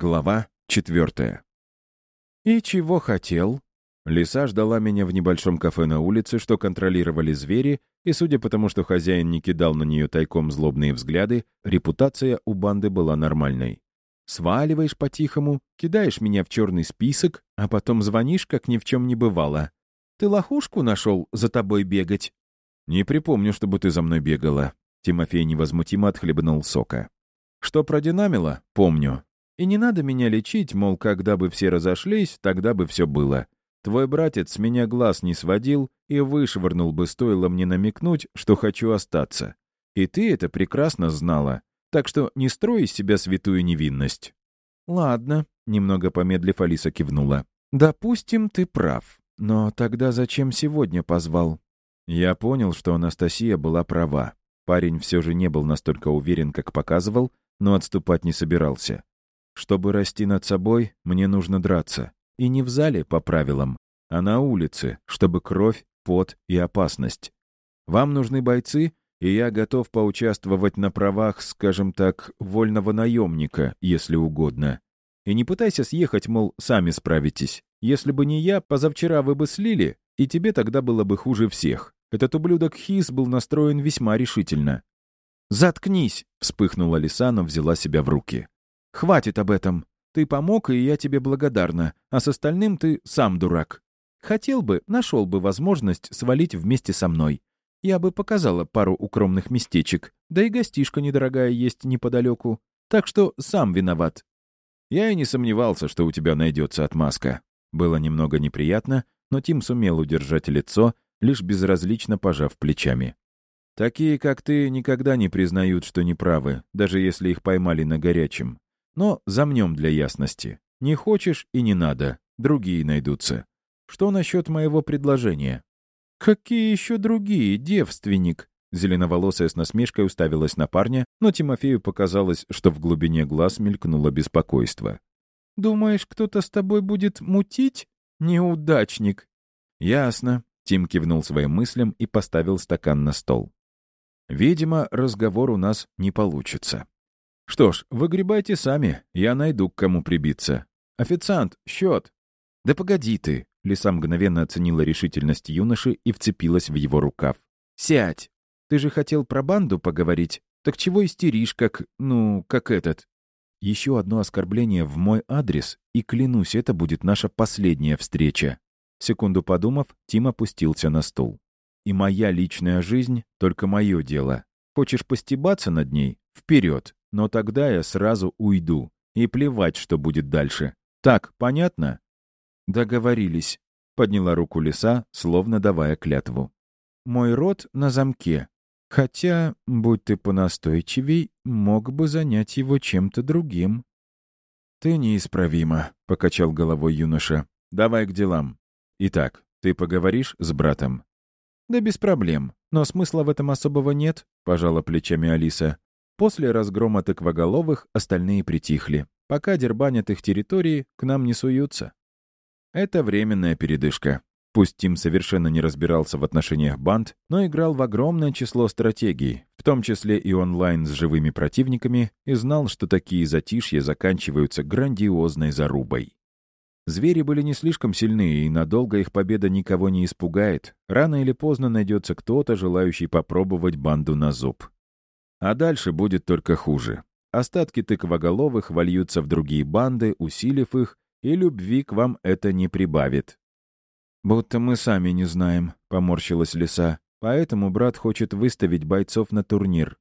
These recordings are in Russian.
Глава четвертая. «И чего хотел?» Лиса ждала меня в небольшом кафе на улице, что контролировали звери, и, судя по тому, что хозяин не кидал на нее тайком злобные взгляды, репутация у банды была нормальной. «Сваливаешь по-тихому, кидаешь меня в черный список, а потом звонишь, как ни в чем не бывало. Ты лохушку нашел за тобой бегать?» «Не припомню, чтобы ты за мной бегала». Тимофей невозмутимо отхлебнул сока. «Что продинамило? Помню. И не надо меня лечить, мол, когда бы все разошлись, тогда бы все было. Твой братец с меня глаз не сводил и вышвырнул бы, стоило мне намекнуть, что хочу остаться. И ты это прекрасно знала. Так что не строй из себя святую невинность». «Ладно», — немного помедлив Алиса кивнула. «Допустим, ты прав. Но тогда зачем сегодня позвал?» Я понял, что Анастасия была права. Парень все же не был настолько уверен, как показывал, но отступать не собирался. Чтобы расти над собой, мне нужно драться. И не в зале по правилам, а на улице, чтобы кровь, пот и опасность. Вам нужны бойцы, и я готов поучаствовать на правах, скажем так, вольного наемника, если угодно. И не пытайся съехать, мол, сами справитесь. Если бы не я, позавчера вы бы слили, и тебе тогда было бы хуже всех. Этот ублюдок Хис был настроен весьма решительно. «Заткнись!» — вспыхнула Лиса, но взяла себя в руки. Хватит об этом. Ты помог, и я тебе благодарна, а с остальным ты сам дурак. Хотел бы, нашел бы возможность свалить вместе со мной. Я бы показала пару укромных местечек, да и гостишка недорогая есть неподалеку. Так что сам виноват. Я и не сомневался, что у тебя найдется отмазка. Было немного неприятно, но Тим сумел удержать лицо, лишь безразлично пожав плечами. Такие, как ты, никогда не признают, что неправы, даже если их поймали на горячем. Но замнем для ясности. Не хочешь и не надо, другие найдутся. Что насчет моего предложения? Какие еще другие, девственник? Зеленоволосая с насмешкой уставилась на парня, но Тимофею показалось, что в глубине глаз мелькнуло беспокойство. «Думаешь, кто-то с тобой будет мутить? Неудачник!» «Ясно», — Тим кивнул своим мыслям и поставил стакан на стол. «Видимо, разговор у нас не получится. «Что ж, выгребайте сами, я найду к кому прибиться. Официант, счет!» «Да погоди ты!» Лиса мгновенно оценила решительность юноши и вцепилась в его рукав. «Сядь! Ты же хотел про банду поговорить? Так чего истеришь, как... ну, как этот?» «Еще одно оскорбление в мой адрес, и, клянусь, это будет наша последняя встреча». Секунду подумав, Тим опустился на стул. «И моя личная жизнь — только мое дело. Хочешь постебаться над ней? Вперед! Но тогда я сразу уйду. И плевать, что будет дальше. Так, понятно? Договорились. Подняла руку лиса, словно давая клятву. Мой рот на замке. Хотя, будь ты понастойчивей, мог бы занять его чем-то другим. «Ты неисправима», — покачал головой юноша. «Давай к делам. Итак, ты поговоришь с братом?» «Да без проблем. Но смысла в этом особого нет», — пожала плечами Алиса. После разгрома тыквоголовых остальные притихли. Пока дербанят их территории, к нам не суются. Это временная передышка. Пусть Тим совершенно не разбирался в отношениях банд, но играл в огромное число стратегий, в том числе и онлайн с живыми противниками, и знал, что такие затишья заканчиваются грандиозной зарубой. Звери были не слишком сильны, и надолго их победа никого не испугает. Рано или поздно найдется кто-то, желающий попробовать банду на зуб. А дальше будет только хуже. Остатки тыквоголовых вольются в другие банды, усилив их, и любви к вам это не прибавит. «Будто мы сами не знаем», — поморщилась лиса. «Поэтому брат хочет выставить бойцов на турнир.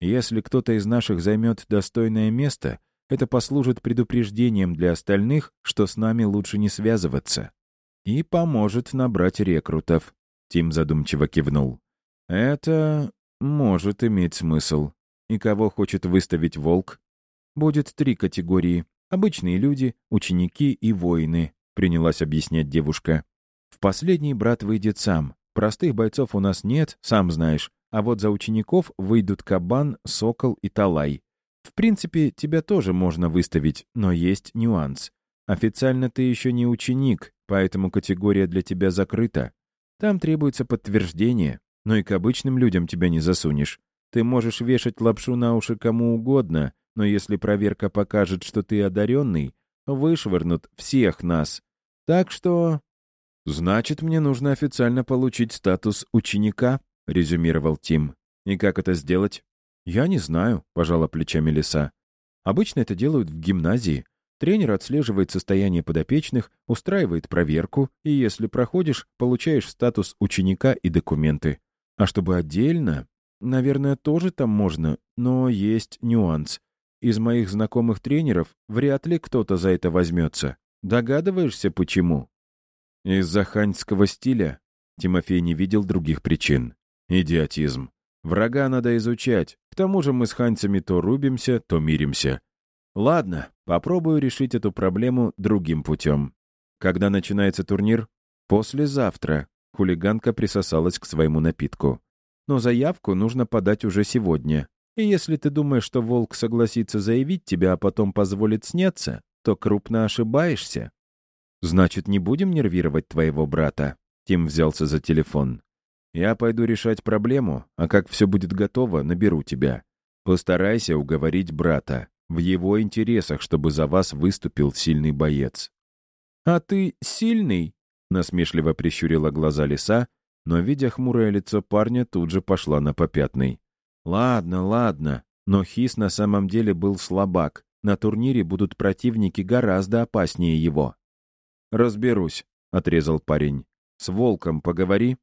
Если кто-то из наших займет достойное место, это послужит предупреждением для остальных, что с нами лучше не связываться. И поможет набрать рекрутов», — Тим задумчиво кивнул. «Это может иметь смысл. И кого хочет выставить волк? Будет три категории. Обычные люди, ученики и воины, принялась объяснять девушка. В последний брат выйдет сам. Простых бойцов у нас нет, сам знаешь. А вот за учеников выйдут Кабан, Сокол и Талай. В принципе, тебя тоже можно выставить, но есть нюанс. Официально ты еще не ученик, поэтому категория для тебя закрыта. Там требуется подтверждение, но и к обычным людям тебя не засунешь. Ты можешь вешать лапшу на уши кому угодно, но если проверка покажет, что ты одаренный, вышвырнут всех нас. Так что... «Значит, мне нужно официально получить статус ученика», — резюмировал Тим. «И как это сделать?» «Я не знаю», — пожала плечами Лиса. «Обычно это делают в гимназии. Тренер отслеживает состояние подопечных, устраивает проверку, и если проходишь, получаешь статус ученика и документы. А чтобы отдельно, наверное, тоже там можно, но есть нюанс. Из моих знакомых тренеров вряд ли кто-то за это возьмется. Догадываешься, почему? Из-за ханьского стиля Тимофей не видел других причин. Идиотизм. Врага надо изучать. К тому же мы с ханьцами то рубимся, то миримся. Ладно, попробую решить эту проблему другим путем. Когда начинается турнир? Послезавтра. Хулиганка присосалась к своему напитку. Но заявку нужно подать уже сегодня. И если ты думаешь, что волк согласится заявить тебя, а потом позволит сняться, то крупно ошибаешься. Значит, не будем нервировать твоего брата. Тим взялся за телефон. Я пойду решать проблему, а как все будет готово, наберу тебя. Постарайся уговорить брата. В его интересах, чтобы за вас выступил сильный боец». «А ты сильный?» — насмешливо прищурила глаза лиса, но, видя хмурое лицо парня, тут же пошла на попятный. «Ладно, ладно, но Хис на самом деле был слабак. На турнире будут противники гораздо опаснее его». «Разберусь», — отрезал парень. «С Волком поговори».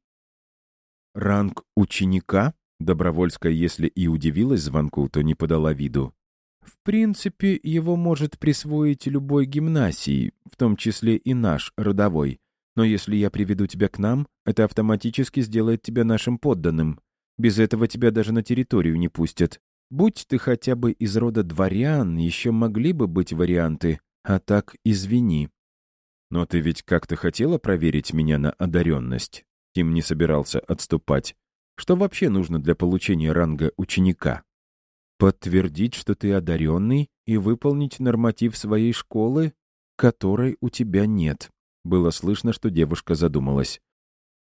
«Ранг ученика?» Добровольская, если и удивилась звонку, то не подала виду. В принципе, его может присвоить любой гимнасии, в том числе и наш, родовой. Но если я приведу тебя к нам, это автоматически сделает тебя нашим подданным. Без этого тебя даже на территорию не пустят. Будь ты хотя бы из рода дворян, еще могли бы быть варианты, а так извини. Но ты ведь как-то хотела проверить меня на одаренность? Тим не собирался отступать. Что вообще нужно для получения ранга ученика? Подтвердить, что ты одаренный, и выполнить норматив своей школы, которой у тебя нет. Было слышно, что девушка задумалась.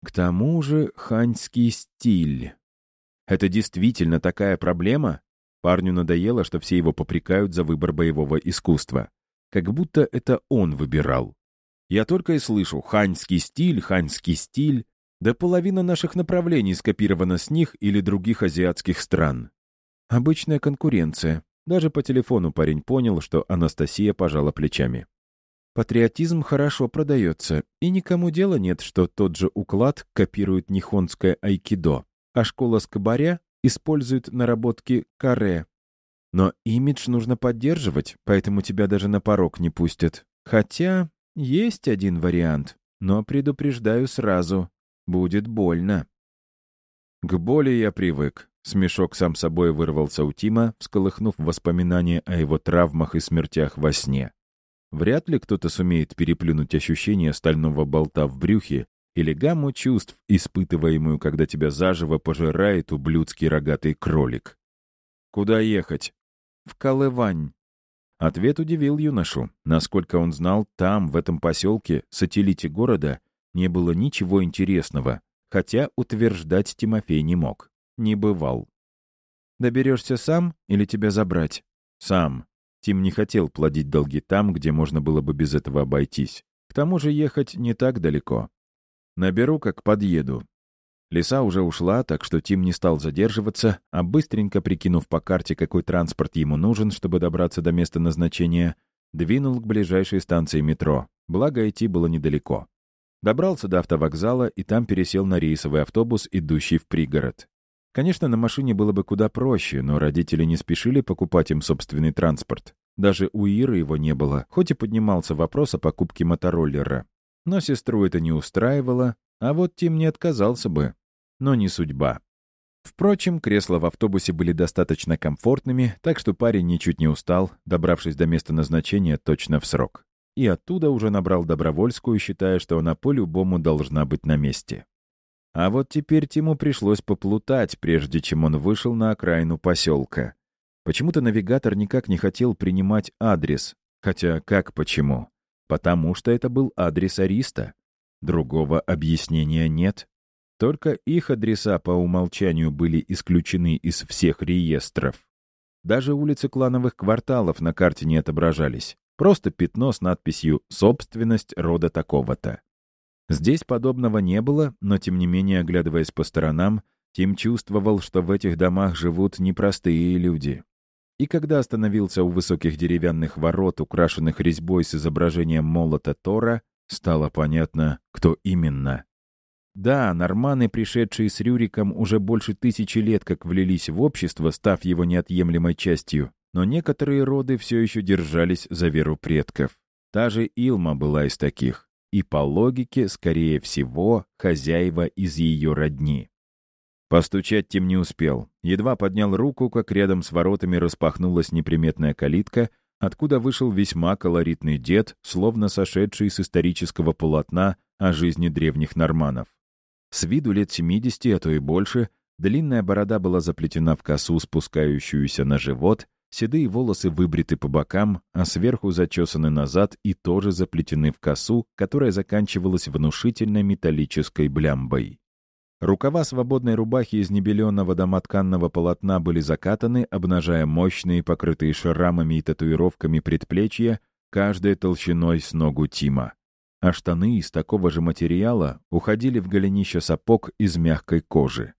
К тому же ханьский стиль. Это действительно такая проблема? Парню надоело, что все его попрекают за выбор боевого искусства. Как будто это он выбирал. Я только и слышу «ханьский стиль», «ханьский стиль». Да половина наших направлений скопирована с них или других азиатских стран. Обычная конкуренция. Даже по телефону парень понял, что Анастасия пожала плечами. Патриотизм хорошо продается, и никому дела нет, что тот же уклад копирует нихонское айкидо, а школа скобаря использует наработки каре. Но имидж нужно поддерживать, поэтому тебя даже на порог не пустят. Хотя есть один вариант, но предупреждаю сразу, будет больно. К боли я привык. Смешок сам собой вырвался у Тима, всколыхнув воспоминания о его травмах и смертях во сне. Вряд ли кто-то сумеет переплюнуть ощущение стального болта в брюхе или гамму чувств, испытываемую, когда тебя заживо пожирает ублюдский рогатый кролик. «Куда ехать?» «В Колывань». Ответ удивил юношу. Насколько он знал, там, в этом поселке, сателлите города, не было ничего интересного, хотя утверждать Тимофей не мог не бывал. «Доберешься сам или тебя забрать?» «Сам». Тим не хотел плодить долги там, где можно было бы без этого обойтись. К тому же ехать не так далеко. Наберу, как подъеду. Лиса уже ушла, так что Тим не стал задерживаться, а быстренько прикинув по карте, какой транспорт ему нужен, чтобы добраться до места назначения, двинул к ближайшей станции метро. Благо, идти было недалеко. Добрался до автовокзала и там пересел на рейсовый автобус, идущий в пригород. Конечно, на машине было бы куда проще, но родители не спешили покупать им собственный транспорт. Даже у Иры его не было, хоть и поднимался вопрос о покупке мотороллера. Но сестру это не устраивало, а вот Тим не отказался бы. Но не судьба. Впрочем, кресла в автобусе были достаточно комфортными, так что парень ничуть не устал, добравшись до места назначения точно в срок. И оттуда уже набрал Добровольскую, считая, что она по-любому должна быть на месте. А вот теперь Тиму пришлось поплутать, прежде чем он вышел на окраину поселка. Почему-то навигатор никак не хотел принимать адрес. Хотя как почему? Потому что это был адрес Ариста. Другого объяснения нет. Только их адреса по умолчанию были исключены из всех реестров. Даже улицы клановых кварталов на карте не отображались. Просто пятно с надписью «Собственность рода такого-то». Здесь подобного не было, но тем не менее, оглядываясь по сторонам, Тим чувствовал, что в этих домах живут непростые люди. И когда остановился у высоких деревянных ворот, украшенных резьбой с изображением молота Тора, стало понятно, кто именно. Да, норманы, пришедшие с Рюриком, уже больше тысячи лет как влились в общество, став его неотъемлемой частью, но некоторые роды все еще держались за веру предков. Та же Илма была из таких, и по логике, скорее всего, хозяева из ее родни. Постучать Тим не успел. Едва поднял руку, как рядом с воротами распахнулась неприметная калитка, откуда вышел весьма колоритный дед, словно сошедший с исторического полотна о жизни древних норманов. С виду лет 70, а то и больше, длинная борода была заплетена в косу, спускающуюся на живот, седые волосы выбриты по бокам, а сверху зачесаны назад и тоже заплетены в косу, которая заканчивалась внушительной металлической блямбой. Рукава свободной рубахи из небеленного домотканного полотна были закатаны, обнажая мощные, покрытые шрамами и татуировками предплечья, каждой толщиной с ногу Тима. А штаны из такого же материала уходили в голенище сапог из мягкой кожи.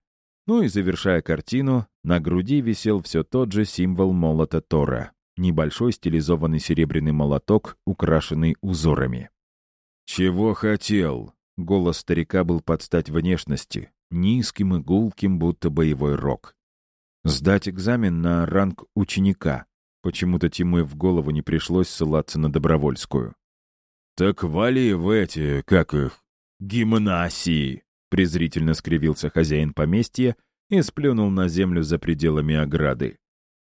Ну и завершая картину, на груди висел все тот же символ молота Тора — небольшой стилизованный серебряный молоток, украшенный узорами. «Чего хотел?» Голос старика был под стать внешности, низким и гулким, будто боевой рог. Сдать экзамен на ранг ученика. Почему-то Тиму в голову не пришлось ссылаться на Добровольскую. «Так вали в эти, как их, гимнасии!» Презрительно скривился хозяин поместья и сплюнул на землю за пределами ограды.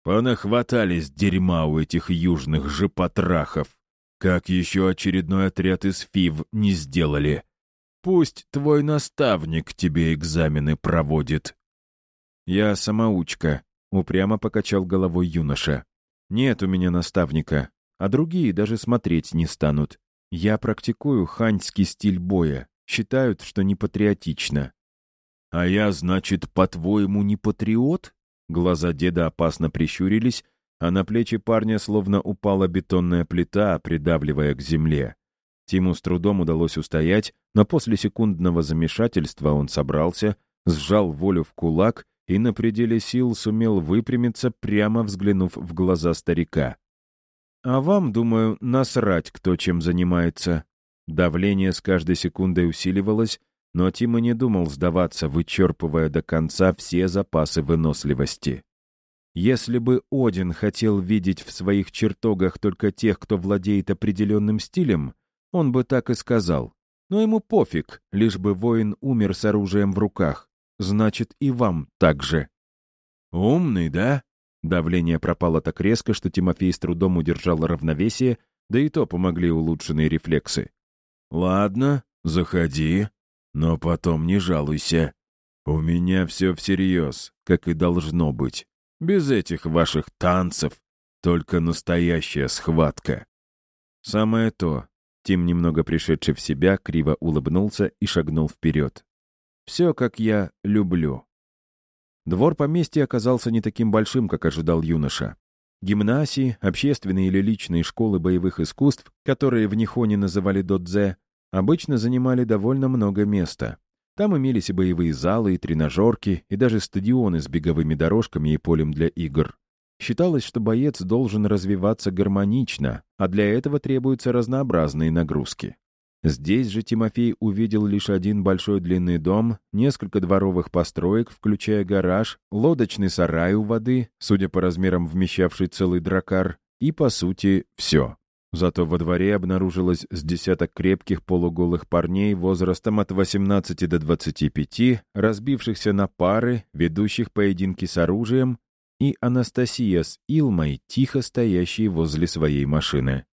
«Понахватались дерьма у этих южных же потрахов! Как еще очередной отряд из ФИВ не сделали!» Пусть твой наставник тебе экзамены проводит». «Я самоучка», — упрямо покачал головой юноша. «Нет у меня наставника, а другие даже смотреть не станут. Я практикую ханьский стиль боя, считают, что не патриотично». «А я, значит, по-твоему, не патриот?» Глаза деда опасно прищурились, а на плечи парня словно упала бетонная плита, придавливая к земле. Тиму с трудом удалось устоять, но после секундного замешательства он собрался, сжал волю в кулак и на пределе сил сумел выпрямиться, прямо взглянув в глаза старика. «А вам, думаю, насрать, кто чем занимается». Давление с каждой секундой усиливалось, но Тима не думал сдаваться, вычерпывая до конца все запасы выносливости. Если бы Один хотел видеть в своих чертогах только тех, кто владеет определенным стилем, он бы так и сказал. Но ему пофиг, лишь бы воин умер с оружием в руках. Значит, и вам так же. «Умный, да?» Давление пропало так резко, что Тимофей с трудом удержал равновесие, да и то помогли улучшенные рефлексы. «Ладно, заходи, но потом не жалуйся. У меня все всерьез, как и должно быть. Без этих ваших танцев, только настоящая схватка». «Самое то. Тим, немного пришедший в себя, криво улыбнулся и шагнул вперед. «Все, как я люблю». Двор поместья оказался не таким большим, как ожидал юноша. Гимнасии, общественные или личные школы боевых искусств, которые в Нихоне называли додзе, обычно занимали довольно много места. Там имелись и боевые залы, и тренажерки, и даже стадионы с беговыми дорожками и полем для игр. Считалось, что боец должен развиваться гармонично, а для этого требуются разнообразные нагрузки. Здесь же Тимофей увидел лишь один большой длинный дом, несколько дворовых построек, включая гараж, лодочный сарай у воды, судя по размерам вмещавший целый дракар, и, по сути, все. Зато во дворе обнаружилось с десяток крепких полуголых парней возрастом от 18 до 25, разбившихся на пары, ведущих поединки с оружием и Анастасия с Илмой, тихо стоящие возле своей машины.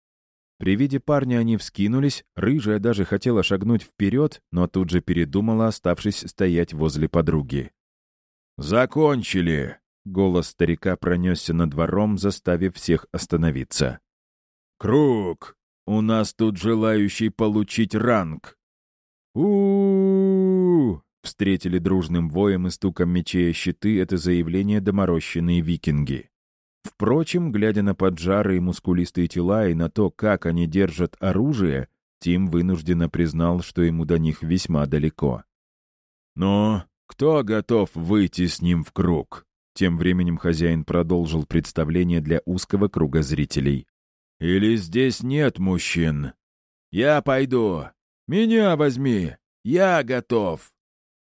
При виде парня они вскинулись, рыжая даже хотела шагнуть вперед, но тут же передумала, оставшись стоять возле подруги. «Закончили!» — голос старика пронесся над двором, заставив всех остановиться. «Круг! У нас тут желающий получить ранг!» у, Встретили дружным воем и стуком мечей щиты это заявление доморощенные викинги. Впрочем, глядя на поджарые мускулистые тела и на то, как они держат оружие, Тим вынужденно признал, что ему до них весьма далеко. «Но кто готов выйти с ним в круг?» Тем временем хозяин продолжил представление для узкого круга зрителей. «Или здесь нет мужчин?» «Я пойду. Меня возьми. Я готов».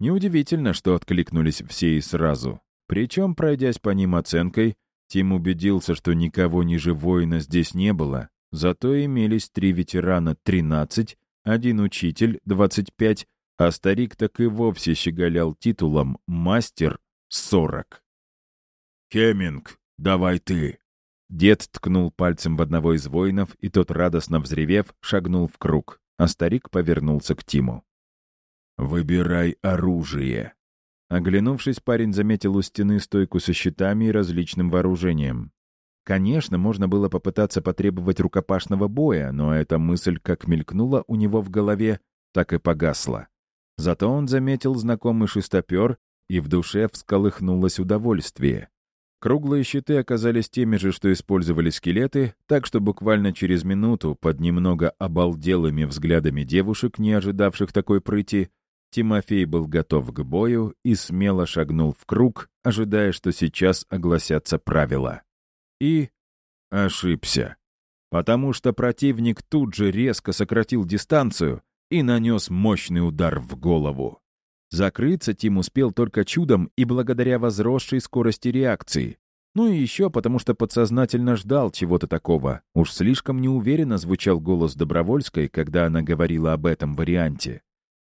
Неудивительно, что откликнулись все и сразу. Причем, пройдясь по ним оценкой, Тим убедился, что никого ниже воина здесь не было, зато имелись три ветерана 13, один учитель 25, а старик так и вовсе щеголял титулом «Мастер 40». «Хеминг, давай ты!» Дед ткнул пальцем в одного из воинов, и тот, радостно взревев, шагнул в круг, а старик повернулся к Тиму. «Выбирай оружие!» Оглянувшись, парень заметил у стены стойку со щитами и различным вооружением. Конечно, можно было попытаться потребовать рукопашного боя, но эта мысль как мелькнула у него в голове, так и погасла. Зато он заметил знакомый шестопер, и в душе всколыхнулось удовольствие. Круглые щиты оказались теми же, что использовали скелеты, так что буквально через минуту, под немного обалделыми взглядами девушек, не ожидавших такой прыти, Тимофей был готов к бою и смело шагнул в круг, ожидая, что сейчас огласятся правила. И ошибся. Потому что противник тут же резко сократил дистанцию и нанес мощный удар в голову. Закрыться Тим успел только чудом и благодаря возросшей скорости реакции. Ну и еще потому, что подсознательно ждал чего-то такого. Уж слишком неуверенно звучал голос Добровольской, когда она говорила об этом варианте.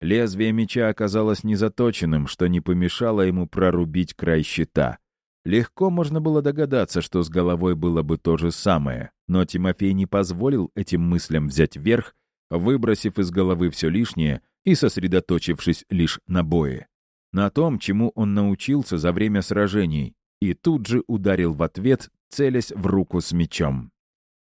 Лезвие меча оказалось незаточенным, что не помешало ему прорубить край щита. Легко можно было догадаться, что с головой было бы то же самое, но Тимофей не позволил этим мыслям взять верх, выбросив из головы все лишнее и сосредоточившись лишь на бое. На том, чему он научился за время сражений, и тут же ударил в ответ, целясь в руку с мечом.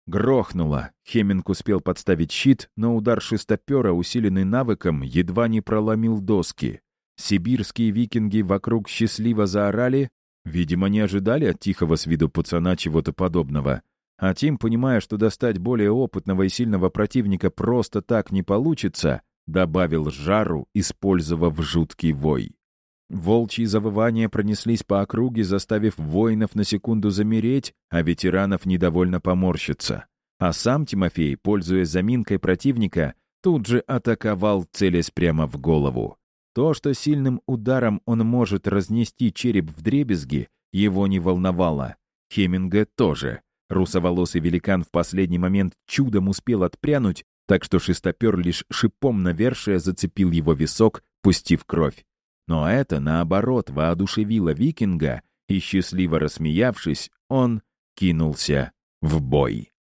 Грохнуло. Хеминг успел подставить щит, но удар шестопера, усиленный навыком, едва не проломил доски. Сибирские викинги вокруг счастливо заорали, видимо, не ожидали от тихого с виду пацана чего-то подобного. А Тим, понимая, что достать более опытного и сильного противника просто так не получится, добавил жару, использовав жуткий вой. Волчьи завывания пронеслись по округе, заставив воинов на секунду замереть, а ветеранов недовольно поморщиться. А сам Тимофей, пользуясь заминкой противника, тут же атаковал, целясь прямо в голову. То, что сильным ударом он может разнести череп в дребезги, его не волновало. Хеминга тоже. Русоволосый великан в последний момент чудом успел отпрянуть, так что шестопер лишь шипом навершия зацепил его висок, пустив кровь. Но это, наоборот, воодушевило викинга, и, счастливо рассмеявшись, он кинулся в бой.